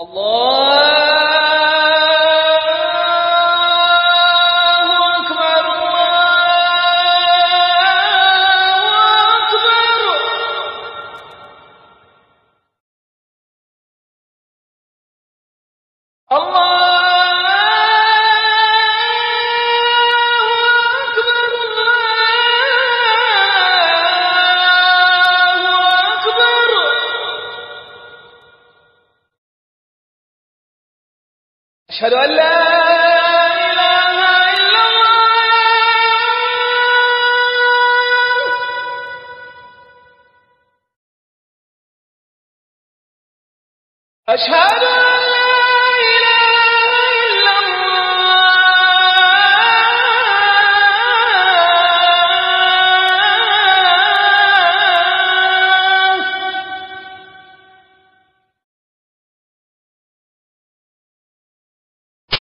الله أشهد أن لا أشهد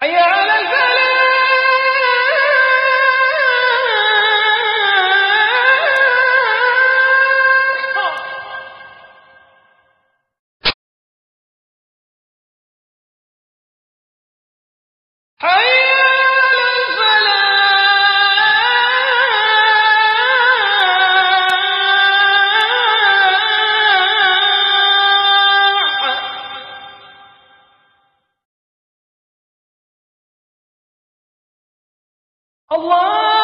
حي Allah!